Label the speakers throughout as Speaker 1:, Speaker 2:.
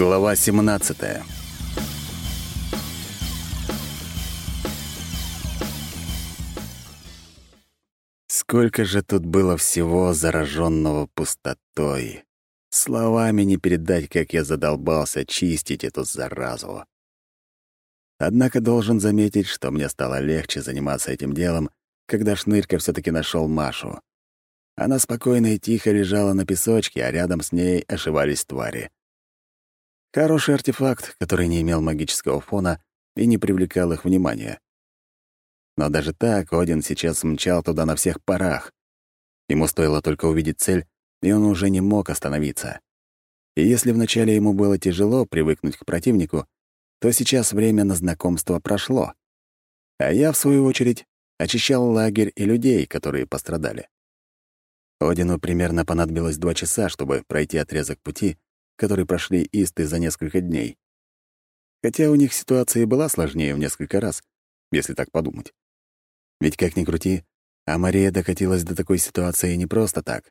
Speaker 1: Глава 17 Сколько же тут было всего зараженного пустотой. Словами не передать, как я задолбался чистить эту заразу. Однако должен заметить, что мне стало легче заниматься этим делом, когда Шнырька все таки нашел Машу. Она спокойно и тихо лежала на песочке, а рядом с ней ошивались твари. Хороший артефакт, который не имел магического фона и не привлекал их внимания. Но даже так Один сейчас мчал туда на всех парах. Ему стоило только увидеть цель, и он уже не мог остановиться. И если вначале ему было тяжело привыкнуть к противнику, то сейчас время на знакомство прошло. А я, в свою очередь, очищал лагерь и людей, которые пострадали. Одину примерно понадобилось два часа, чтобы пройти отрезок пути, который прошли исты за несколько дней. Хотя у них ситуация и была сложнее в несколько раз, если так подумать. Ведь как ни крути, а Мария докатилась до такой ситуации не просто так.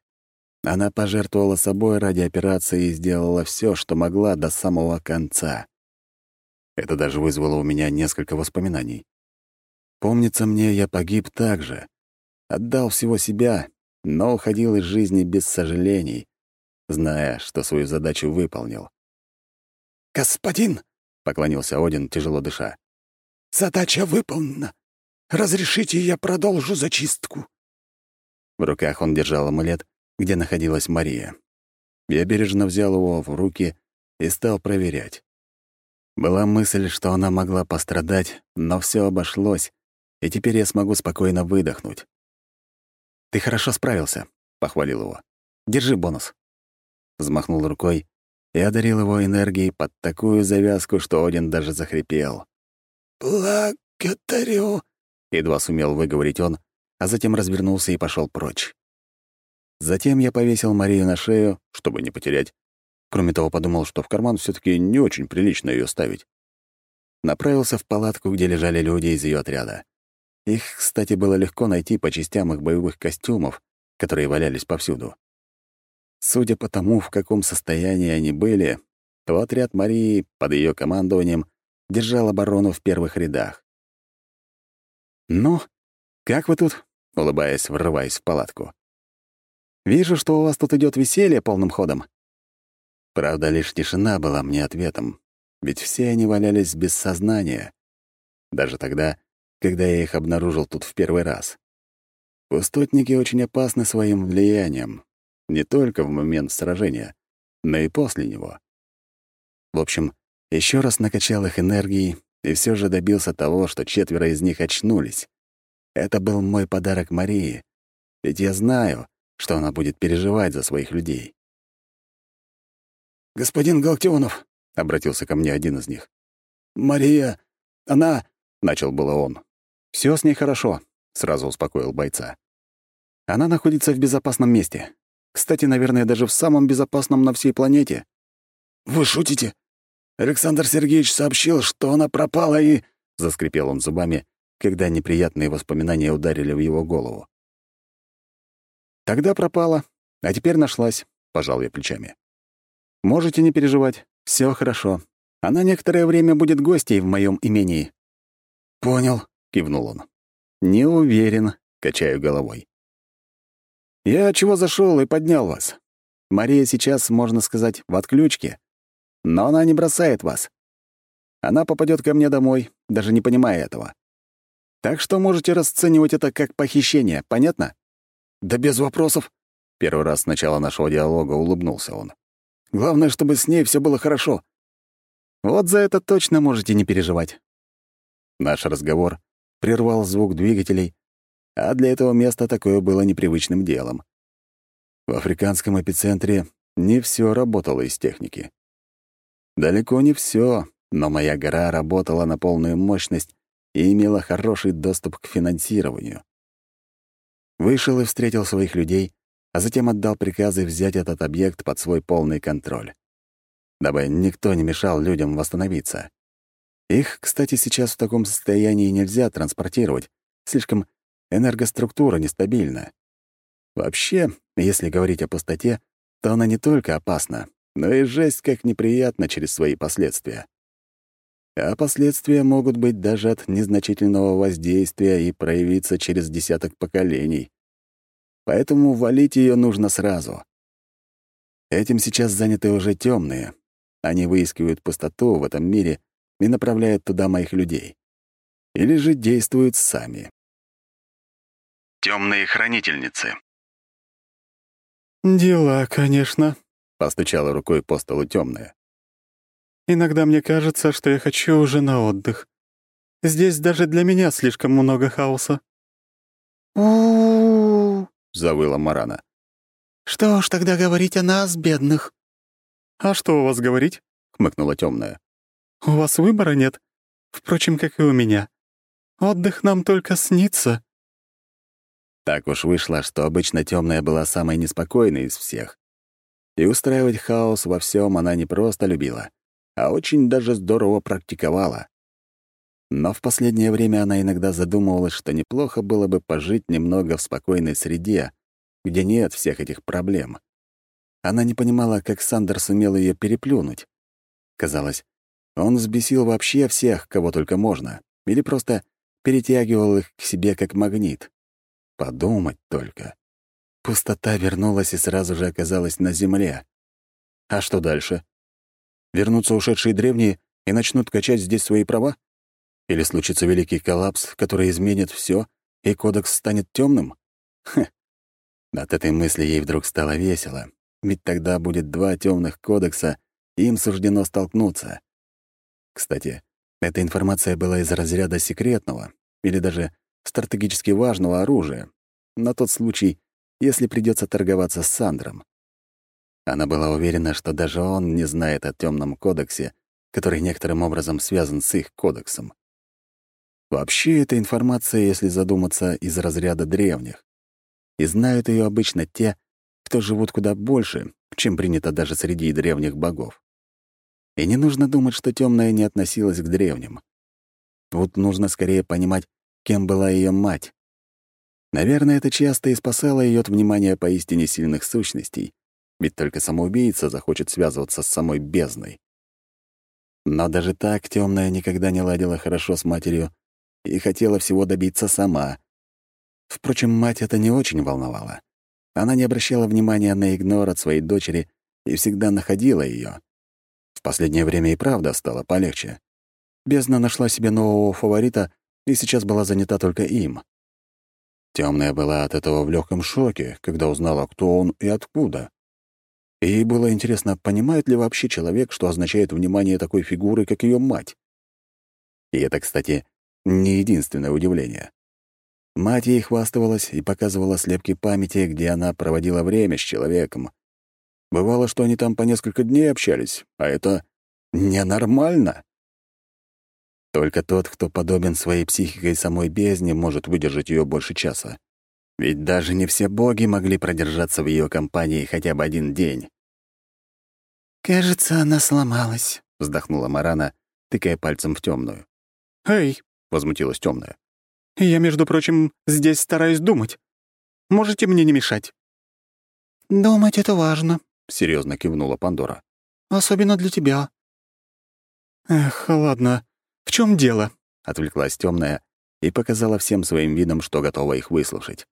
Speaker 1: Она пожертвовала собой ради операции и сделала все, что могла до самого конца. Это даже вызвало у меня несколько воспоминаний. Помнится мне, я погиб так же. Отдал всего себя, но уходил из жизни без сожалений, зная, что свою задачу выполнил.
Speaker 2: «Господин!» — поклонился Один, тяжело дыша. «Задача выполнена. Разрешите, я продолжу зачистку».
Speaker 1: В руках он держал амулет, где находилась Мария. Я бережно взял его в руки и стал проверять. Была мысль, что она могла пострадать, но все обошлось, и теперь я смогу спокойно выдохнуть. «Ты хорошо справился», — похвалил его. «Держи бонус» взмахнул рукой и одарил его энергией под такую завязку, что Один даже захрипел.
Speaker 2: «Благодарю», —
Speaker 1: едва сумел выговорить он, а затем развернулся и пошел прочь. Затем я повесил Марию на шею, чтобы не потерять. Кроме того, подумал, что в карман все таки не очень прилично ее ставить. Направился в палатку, где лежали люди из ее отряда. Их, кстати, было легко найти по частям их боевых костюмов, которые валялись повсюду. Судя по тому, в каком состоянии они были, то отряд Марии под ее командованием держал оборону в первых рядах. «Ну, как вы тут?» — улыбаясь, врываясь в палатку. «Вижу, что у вас тут идет веселье полным ходом». Правда, лишь тишина была мне ответом, ведь все они валялись без сознания. Даже тогда, когда я их обнаружил тут в первый раз. Пустотники очень опасны своим влиянием, не только в момент сражения, но и после него. В общем, еще раз накачал их энергией и все же добился того, что четверо из них очнулись. Это был мой подарок Марии, ведь я знаю, что она будет переживать за своих людей.
Speaker 2: «Господин Галактионов», — обратился ко мне один из них, — «Мария, она...» — начал было он.
Speaker 1: Все с ней хорошо», — сразу успокоил бойца. «Она находится в безопасном месте. Кстати, наверное, даже в самом безопасном на всей планете.
Speaker 2: «Вы шутите? Александр Сергеевич сообщил, что она пропала и...»
Speaker 1: Заскрипел он зубами, когда неприятные воспоминания ударили в его голову. «Тогда пропала, а теперь нашлась», — пожал я плечами. «Можете не переживать, все хорошо. Она некоторое время будет гостьей в моем имении».
Speaker 2: «Понял», —
Speaker 1: кивнул он. «Не уверен», — качаю головой. Я чего зашел и поднял вас. Мария сейчас, можно сказать, в отключке. Но она не бросает вас. Она попадет ко мне домой, даже не понимая этого. Так что можете расценивать это как похищение, понятно?
Speaker 2: Да без вопросов.
Speaker 1: Первый раз с начала нашего диалога улыбнулся он.
Speaker 2: Главное, чтобы с ней все было хорошо.
Speaker 1: Вот за это точно можете не переживать. Наш разговор прервал звук двигателей, а для этого места такое было непривычным делом. В африканском эпицентре не все работало из техники. Далеко не все, но моя гора работала на полную мощность и имела хороший доступ к финансированию. Вышел и встретил своих людей, а затем отдал приказы взять этот объект под свой полный контроль, дабы никто не мешал людям восстановиться. Их, кстати, сейчас в таком состоянии нельзя транспортировать, слишком энергоструктура нестабильна. Вообще, если говорить о пустоте, то она не только опасна, но и жесть как неприятно через свои последствия. А последствия могут быть даже от незначительного воздействия и проявиться через десяток поколений. Поэтому валить ее нужно сразу. Этим сейчас заняты уже темные. Они выискивают пустоту в этом мире и направляют туда моих людей. Или же действуют сами.
Speaker 2: Темные хранительницы.
Speaker 3: «Дела, конечно», —
Speaker 1: постучала рукой по столу темная.
Speaker 3: «Иногда мне кажется, что я хочу уже на отдых. Здесь даже для меня слишком много хаоса».
Speaker 4: у
Speaker 1: завыла Марана.
Speaker 4: «Что ж тогда говорить о нас, бедных?»
Speaker 3: «А что у вас говорить?»
Speaker 1: — хмыкнула темная.
Speaker 3: «У вас выбора нет. Впрочем, как и у меня. Отдых нам только снится».
Speaker 1: Так уж вышло, что обычно темная была самой неспокойной из всех. И устраивать хаос во всем она не просто любила, а очень даже здорово практиковала. Но в последнее время она иногда задумывалась, что неплохо было бы пожить немного в спокойной среде, где нет всех этих проблем. Она не понимала, как Сандер сумел ее переплюнуть. Казалось, он взбесил вообще всех, кого только можно, или просто перетягивал их к себе как магнит. Подумать только. Пустота вернулась и сразу же оказалась на земле. А что дальше? Вернутся ушедшие древние и начнут качать здесь свои права? Или случится великий коллапс, который изменит все, и кодекс станет темным? Хм. От этой мысли ей вдруг стало весело, ведь тогда будет два темных кодекса, и им суждено столкнуться. Кстати, эта информация была из разряда секретного, или даже стратегически важного оружия, на тот случай, если придется торговаться с Сандром. Она была уверена, что даже он не знает о темном кодексе, который некоторым образом связан с их кодексом. Вообще, эта информация, если задуматься, из разряда древних. И знают ее обычно те, кто живут куда больше, чем принято даже среди древних богов. И не нужно думать, что темная не относилась к древним. Тут нужно скорее понимать, кем была ее мать. Наверное, это часто и спасало ее от внимания поистине сильных сущностей, ведь только самоубийца захочет связываться с самой бездной. Но даже так темная никогда не ладила хорошо с матерью и хотела всего добиться сама. Впрочем, мать это не очень волновало. Она не обращала внимания на игнор от своей дочери и всегда находила ее. В последнее время и правда стало полегче. Бездна нашла себе нового фаворита и сейчас была занята только им. Темная была от этого в легком шоке, когда узнала, кто он и откуда. И ей было интересно, понимает ли вообще человек, что означает внимание такой фигуры, как ее мать. И это, кстати, не единственное удивление. Мать ей хвастывалась и показывала слепки памяти, где она проводила время с человеком. Бывало, что они там по несколько дней общались, а это ненормально. Только тот, кто подобен своей психикой самой бездне, может выдержать ее больше часа. Ведь даже не все боги могли продержаться в ее компании хотя бы один день.
Speaker 4: «Кажется, она сломалась», —
Speaker 1: вздохнула Марана, тыкая пальцем в темную.
Speaker 3: «Эй!» — возмутилась темная. «Я, между прочим, здесь стараюсь думать. Можете мне не мешать?»
Speaker 4: «Думать — это важно», —
Speaker 1: серьезно кивнула Пандора.
Speaker 4: «Особенно для тебя».
Speaker 3: «Эх, ладно. «В чем дело?»
Speaker 1: — отвлеклась темная и показала всем своим видом, что готова их выслушать.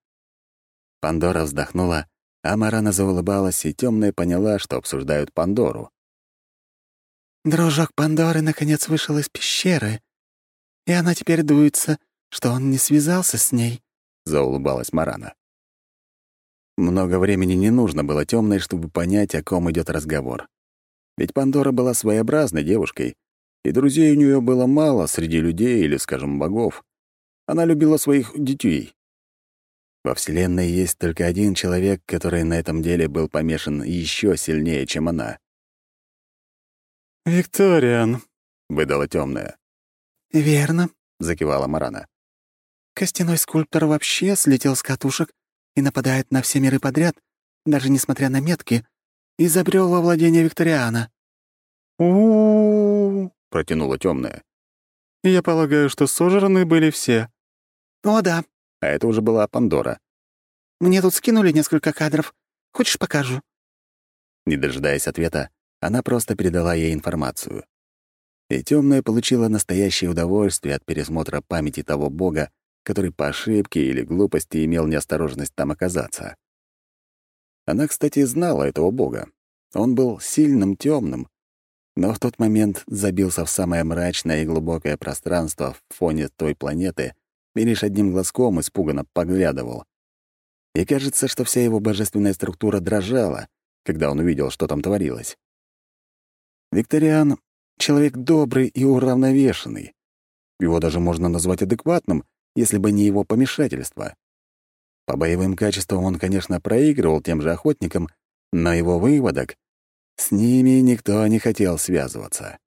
Speaker 1: Пандора вздохнула, а Марана заулыбалась, и темная поняла, что обсуждают Пандору.
Speaker 4: «Дружок Пандоры наконец вышел из пещеры, и она теперь дуется, что он не связался с ней», —
Speaker 1: заулыбалась Марана. Много времени не нужно было темной, чтобы понять, о ком идет разговор. Ведь Пандора была своеобразной девушкой, и друзей у нее было мало среди людей или, скажем, богов. Она любила своих детей. Во Вселенной есть только один человек, который на этом деле был помешан еще сильнее, чем она.
Speaker 3: «Викториан», —
Speaker 1: выдала темная.
Speaker 4: «Верно», —
Speaker 1: закивала Марана.
Speaker 4: «Костяной скульптор вообще слетел с катушек и нападает на все миры подряд, даже несмотря на метки, и забрел во владение Викториана».
Speaker 3: «У-у-у», —
Speaker 1: протянула темная.
Speaker 3: «Я полагаю, что сожраны были все».
Speaker 4: «О, да».
Speaker 1: А это уже была Пандора.
Speaker 4: «Мне тут скинули несколько кадров. Хочешь, покажу?»
Speaker 1: Не дожидаясь ответа, она просто передала ей информацию. И темная получила настоящее удовольствие от пересмотра памяти того бога, который по ошибке или глупости имел неосторожность там оказаться. Она, кстати, знала этого бога. Он был сильным темным, но в тот момент забился в самое мрачное и глубокое пространство в фоне той планеты и лишь одним глазком испуганно поглядывал. И кажется, что вся его божественная структура дрожала, когда он увидел, что там творилось. Викториан — человек добрый и уравновешенный. Его даже можно назвать адекватным, если бы не его помешательство. По боевым качествам он, конечно, проигрывал тем же охотникам, но его выводок — с ними никто не хотел связываться.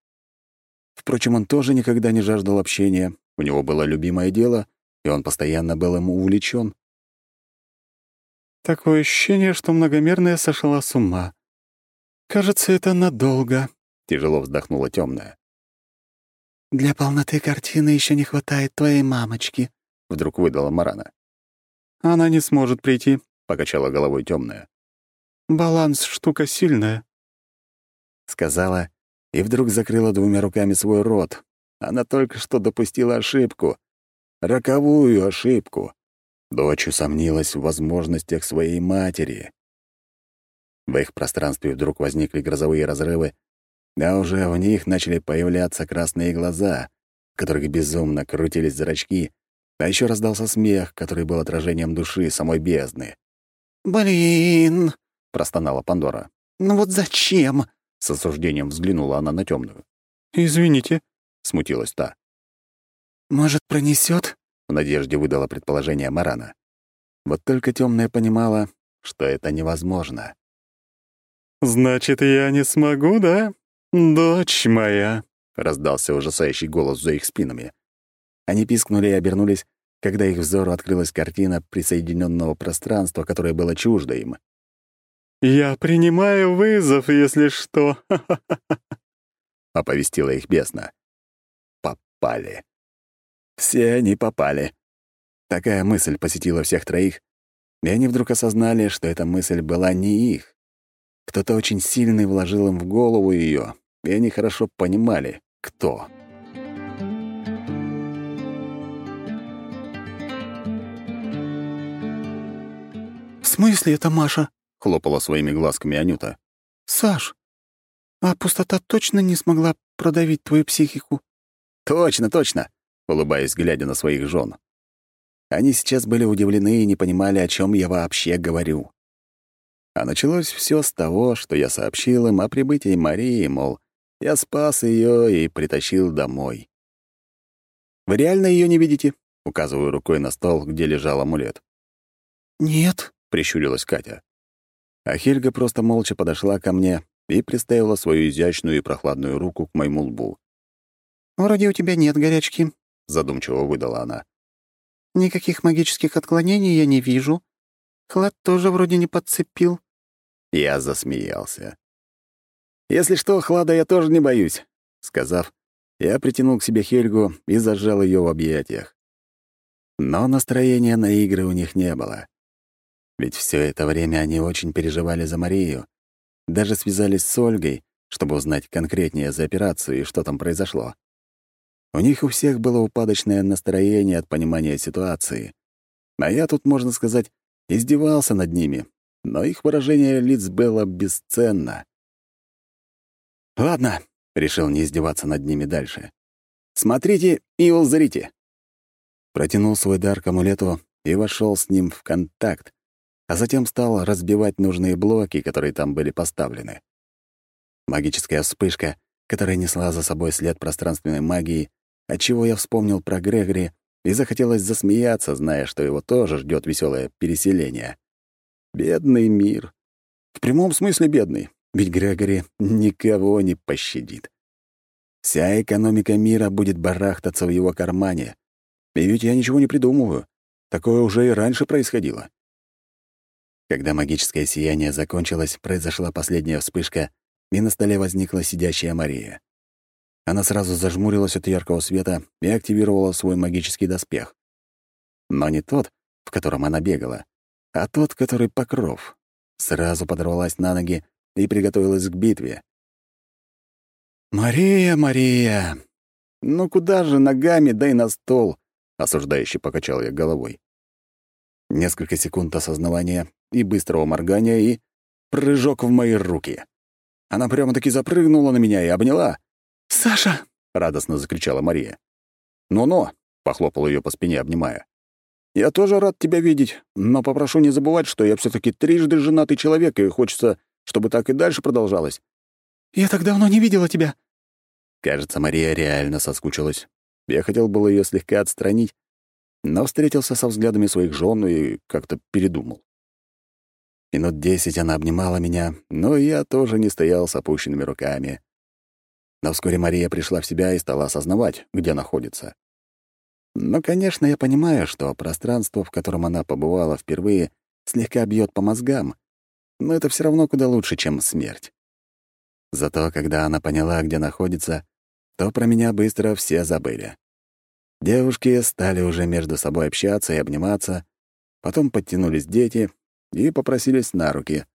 Speaker 1: Впрочем, он тоже никогда не жаждал общения, у него было любимое дело, и он постоянно был ему увлечен.
Speaker 3: «Такое ощущение, что многомерная сошла с ума. Кажется, это надолго», — тяжело вздохнула темная.
Speaker 4: «Для полноты картины еще не хватает твоей мамочки», —
Speaker 1: вдруг выдала Марана.
Speaker 3: «Она не сможет прийти», —
Speaker 1: покачала головой темная.
Speaker 3: «Баланс — штука сильная», —
Speaker 1: сказала и вдруг закрыла двумя руками свой рот. Она только что допустила ошибку. Роковую ошибку. Дочь усомнилась в возможностях своей матери. В их пространстве вдруг возникли грозовые разрывы, а уже в них начали появляться красные глаза, в которых безумно крутились зрачки, а еще раздался смех, который был отражением души самой бездны.
Speaker 4: «Блин!»
Speaker 1: — простонала Пандора.
Speaker 4: «Ну вот зачем?»
Speaker 1: — с осуждением взглянула она на темную.
Speaker 3: «Извините», —
Speaker 1: смутилась та.
Speaker 4: «Может, пронесет?
Speaker 1: в надежде выдала предположение Марана. Вот только темная понимала, что это невозможно.
Speaker 3: «Значит, я не смогу, да? Дочь моя!»
Speaker 1: — раздался ужасающий голос за их спинами. Они пискнули и обернулись, когда их взору открылась картина присоединенного пространства, которое было чуждо им.
Speaker 3: «Я принимаю вызов, если что!»
Speaker 1: — оповестила их бесно. Попали. Все они попали. Такая мысль посетила всех троих, и они вдруг осознали, что эта мысль была не их. Кто-то очень сильный вложил им в голову ее, и они хорошо понимали, кто.
Speaker 4: смысле это Маша?»
Speaker 1: — хлопала своими глазками Анюта.
Speaker 4: «Саш, а пустота точно не смогла продавить твою психику?»
Speaker 1: «Точно, точно!» — улыбаясь, глядя на своих жен. Они сейчас были удивлены и не понимали, о чем я вообще говорю. А началось все с того, что я сообщил им о прибытии Марии, мол, я спас ее и притащил домой. «Вы реально ее не видите?» — указываю рукой на стол, где лежал амулет.
Speaker 4: «Нет»,
Speaker 1: прищурилась Катя. А Хельга просто молча подошла ко мне и приставила свою изящную и прохладную руку к моему лбу.
Speaker 4: «Вроде у тебя нет горячки», —
Speaker 1: задумчиво выдала она.
Speaker 4: «Никаких магических отклонений я не вижу. Хлад тоже вроде не подцепил».
Speaker 1: Я засмеялся. «Если что, хлада я тоже не боюсь», — сказав, я притянул к себе Хельгу и зажал ее в объятиях. Но настроения на игры у них не было. Ведь все это время они очень переживали за Марию. Даже связались с Ольгой, чтобы узнать конкретнее за операцию и что там произошло. У них у всех было упадочное настроение от понимания ситуации. А я тут, можно сказать, издевался над ними, но их выражение лиц было бесценно. «Ладно», — решил не издеваться над ними дальше. «Смотрите и узрите». Протянул свой дар к амулету и вошел с ним в контакт, а затем стал разбивать нужные блоки, которые там были поставлены. Магическая вспышка, которая несла за собой след пространственной магии, отчего я вспомнил про Грегори и захотелось засмеяться, зная, что его тоже ждет веселое переселение. Бедный мир. В прямом смысле бедный, ведь Грегори никого не пощадит. Вся экономика мира будет барахтаться в его кармане. И ведь я ничего не придумываю. Такое уже и раньше происходило. Когда магическое сияние закончилось, произошла последняя вспышка, и на столе возникла сидящая Мария. Она сразу зажмурилась от яркого света и активировала свой магический доспех. Но не тот, в котором она бегала, а тот, который покров. Сразу подорвалась на ноги и приготовилась к битве.
Speaker 2: «Мария, Мария! Ну куда же ногами, дай на стол!» — осуждающе покачал я головой. Несколько секунд осознавания и быстрого моргания, и прыжок в мои руки. Она прямо-таки запрыгнула на меня и обняла.
Speaker 4: «Саша!»
Speaker 2: — радостно закричала Мария. «Ну-ну!» — похлопал ее по спине, обнимая. «Я тоже рад тебя видеть, но попрошу не забывать, что я все таки трижды женатый человек, и хочется, чтобы так и дальше продолжалось».
Speaker 4: «Я так давно не видела тебя».
Speaker 2: Кажется, Мария реально соскучилась. Я хотел было ее слегка отстранить, но встретился со взглядами своих жен и как-то передумал. Минут десять она обнимала меня, но я тоже не стоял с опущенными руками. Но вскоре Мария пришла в себя и стала осознавать, где находится. Но, конечно, я понимаю, что пространство, в котором она побывала впервые, слегка бьет по мозгам, но это все равно куда лучше, чем смерть. Зато, когда она поняла, где находится, то про меня быстро все забыли. Девушки стали уже между собой общаться и обниматься, потом подтянулись дети и попросились на руки.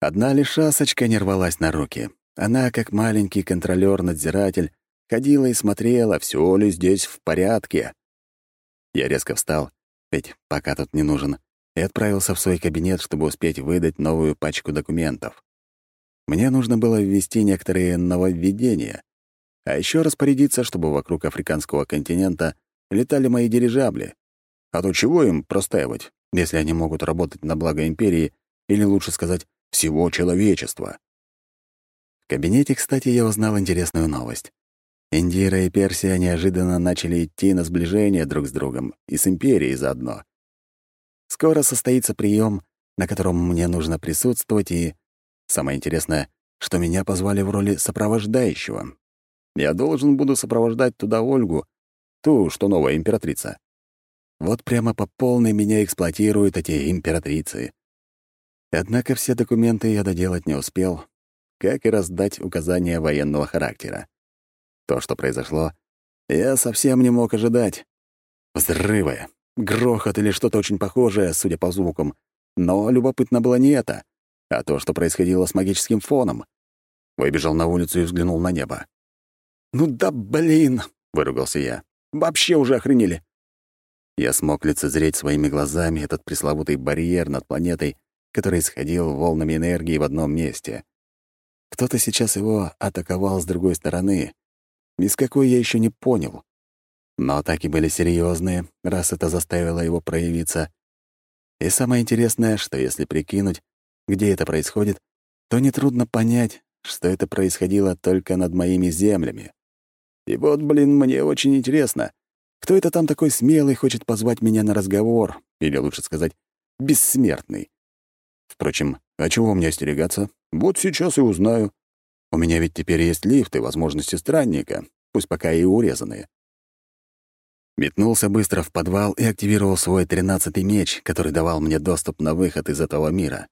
Speaker 2: Одна лишь шасочка не рвалась на руки. Она, как маленький контролёр-надзиратель, ходила и смотрела, все ли здесь в порядке. Я резко встал, ведь пока тут не нужен, и отправился в свой кабинет, чтобы успеть выдать новую пачку документов. Мне нужно было ввести некоторые нововведения, а еще распорядиться, чтобы вокруг африканского континента летали мои дирижабли. А то чего им простаивать, если они могут работать на благо империи или, лучше сказать, всего человечества? В кабинете, кстати, я узнал интересную новость. Индира и Персия неожиданно начали идти на сближение друг с другом и с империей заодно. Скоро состоится прием, на котором мне нужно присутствовать, и самое интересное, что меня позвали в роли сопровождающего. Я должен буду сопровождать туда Ольгу, ту, что новая императрица. Вот прямо по полной меня эксплуатируют эти императрицы. Однако все документы я доделать не успел, как и раздать указания военного характера. То, что произошло, я совсем не мог ожидать. Взрывы, грохот или что-то очень похожее, судя по звукам. Но любопытно было не это, а то, что происходило с магическим фоном. Выбежал на улицу и взглянул на небо. «Ну да блин!» — выругался я. «Вообще уже охренели!» Я смог лицезреть своими глазами этот пресловутый барьер над планетой, который исходил волнами энергии в одном месте. Кто-то сейчас его атаковал с другой стороны, из какой я еще не понял. Но атаки были серьезные, раз это заставило его проявиться. И самое интересное, что если прикинуть, где это происходит, то нетрудно понять, что это происходило только над моими землями. И вот, блин, мне очень интересно, кто это там такой смелый хочет позвать меня на разговор, или лучше сказать, бессмертный. Впрочем, а чего мне остерегаться? Вот сейчас и узнаю. У меня ведь теперь есть лифт и возможности странника, пусть пока и урезанные. Метнулся быстро в подвал и активировал свой тринадцатый меч, который давал мне доступ на выход из этого мира.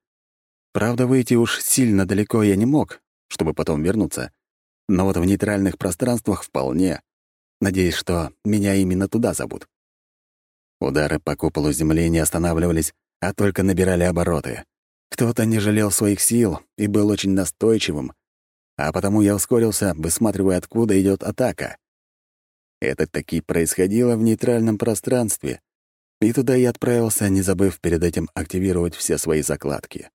Speaker 2: Правда, выйти уж сильно далеко я не мог, чтобы потом вернуться. Но вот в нейтральных пространствах вполне. Надеюсь, что меня именно туда зовут. Удары по куполу земли не останавливались, а только набирали обороты. Кто-то не жалел своих сил и был очень настойчивым, а потому я ускорился, высматривая, откуда идет атака. Это таки происходило в нейтральном пространстве, и туда я отправился, не забыв перед этим активировать все свои закладки.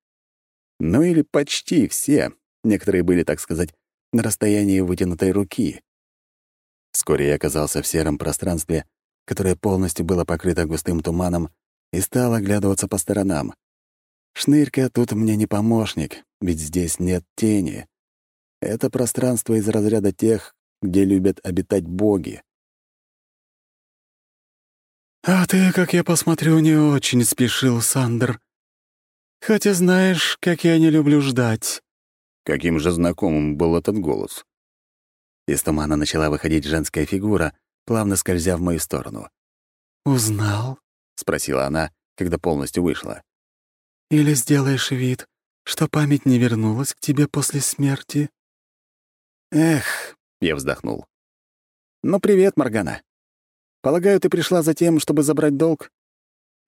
Speaker 2: Ну или почти все, некоторые были, так сказать, на расстоянии вытянутой руки. Вскоре я оказался в сером пространстве, которое полностью было покрыто густым туманом, и стал оглядываться по сторонам. Шнырька тут мне не помощник, ведь здесь нет тени. Это пространство из разряда тех, где любят обитать боги.
Speaker 3: «А ты, как я посмотрю, не очень спешил, Сандер. Хотя знаешь, как я не люблю ждать».
Speaker 2: Каким же знакомым был этот голос? Из тумана начала выходить женская фигура, плавно скользя в мою сторону.
Speaker 3: «Узнал?»
Speaker 2: — спросила она, когда полностью вышла.
Speaker 3: «Или сделаешь вид, что память не вернулась к тебе после смерти?»
Speaker 2: «Эх», — я вздохнул. «Ну, привет, Моргана. Полагаю, ты пришла за тем, чтобы забрать долг?»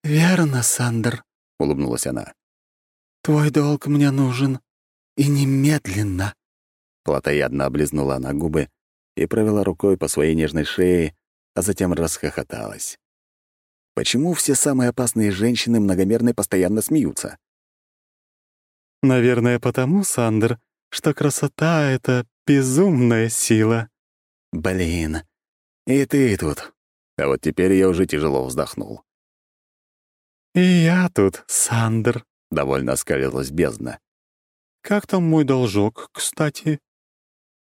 Speaker 3: «Верно, Сандер», —
Speaker 2: улыбнулась она.
Speaker 3: «Твой долг мне нужен. И немедленно.
Speaker 2: Платоядно облизнула она губы и провела рукой по своей нежной шее, а затем расхохоталась. Почему все самые опасные женщины многомерной постоянно смеются?
Speaker 3: «Наверное, потому, Сандер, что красота — это безумная сила».
Speaker 2: «Блин, и ты тут». А вот теперь я уже тяжело вздохнул.
Speaker 3: «И я тут, Сандер», —
Speaker 2: довольно оскалилась бездна.
Speaker 3: «Как там мой должок, кстати?»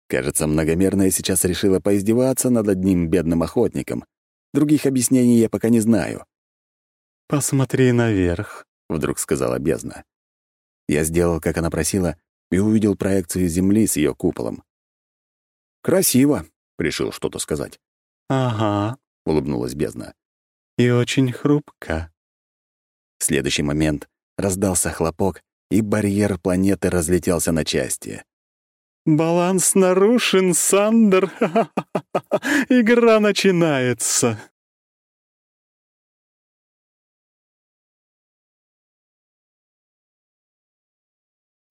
Speaker 2: Кажется, многомерная сейчас решила поиздеваться над одним бедным охотником. Других объяснений я пока не знаю.
Speaker 3: «Посмотри наверх», —
Speaker 2: вдруг сказала бездна. Я сделал, как она просила, и увидел проекцию Земли с ее куполом. «Красиво», — решил что-то сказать.
Speaker 3: «Ага», —
Speaker 2: улыбнулась бездна.
Speaker 3: «И очень хрупко».
Speaker 2: В следующий момент раздался хлопок, и барьер планеты разлетелся на части.
Speaker 3: «Баланс нарушен, Сандер! Игра начинается!»